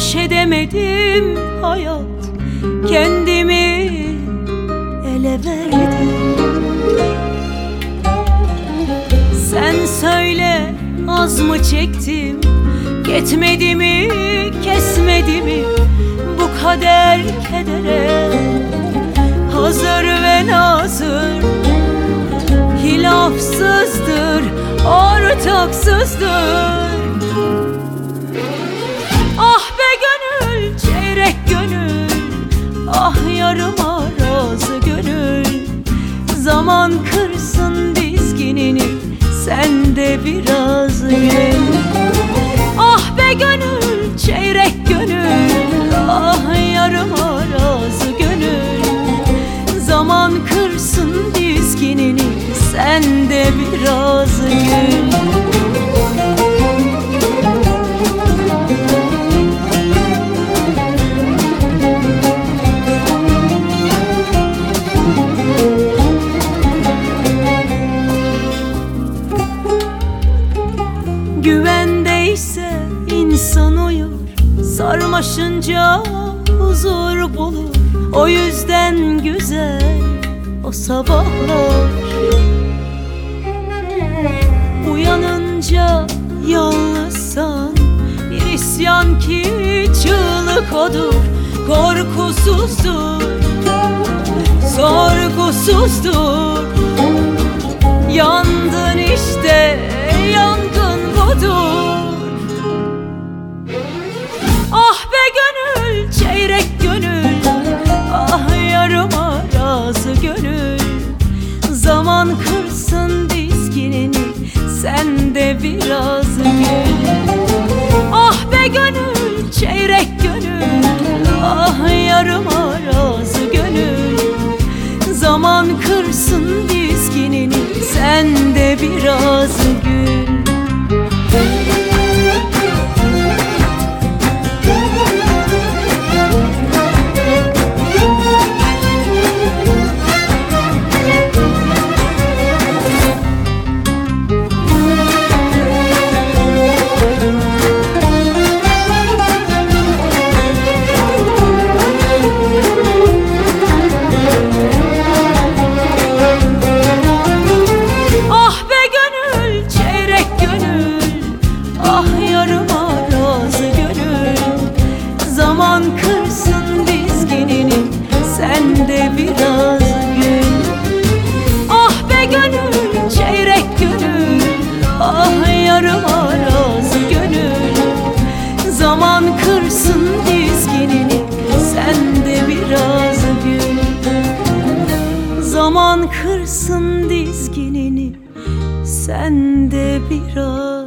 Baş edemedim hayat. Kendimi ele verdim. Sen söyle az mı çektim? Yetmedi mi kesmedi mi? Bu kader kedere. Hazır ve nazır Hilafsızdır Ortaksızdır Ah yarım arazı gönül. Zaman kırsın dizginini Sen de biraz gül Ah be gönül çeyrek gönül. Ah yarım arazı gönül. Zaman kırsın dizginini Sen de biraz gül Güvendeyse insan uyur. Sarmaşınca huzur bulur. O yüzden güzel o sabahlar. Uyanınca yalnızsan Bir isyan ki çığlık odur. Korkusuzdur Sorgusuzdur. Yandın biraz gül. Ah be gönül çeyrek gönül. Ah yarım arazı gönül. Zaman kırsın dizginini Sen de biraz gül Zaman kırsın dizginini. Sen de biraz